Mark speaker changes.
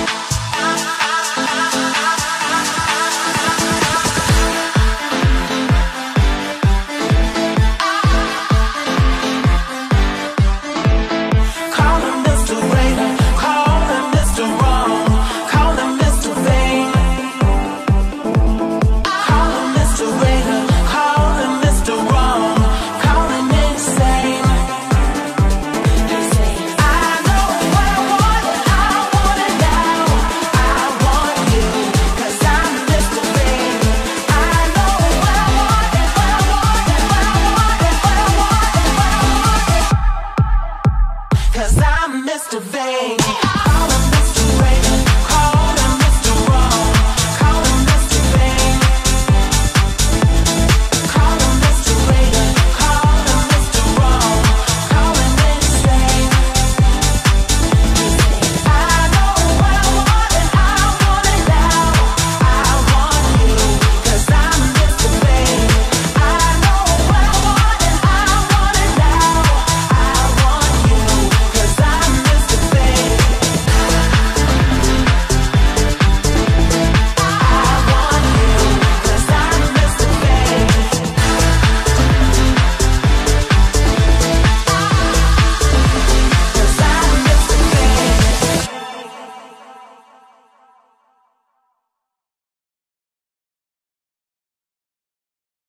Speaker 1: I ah,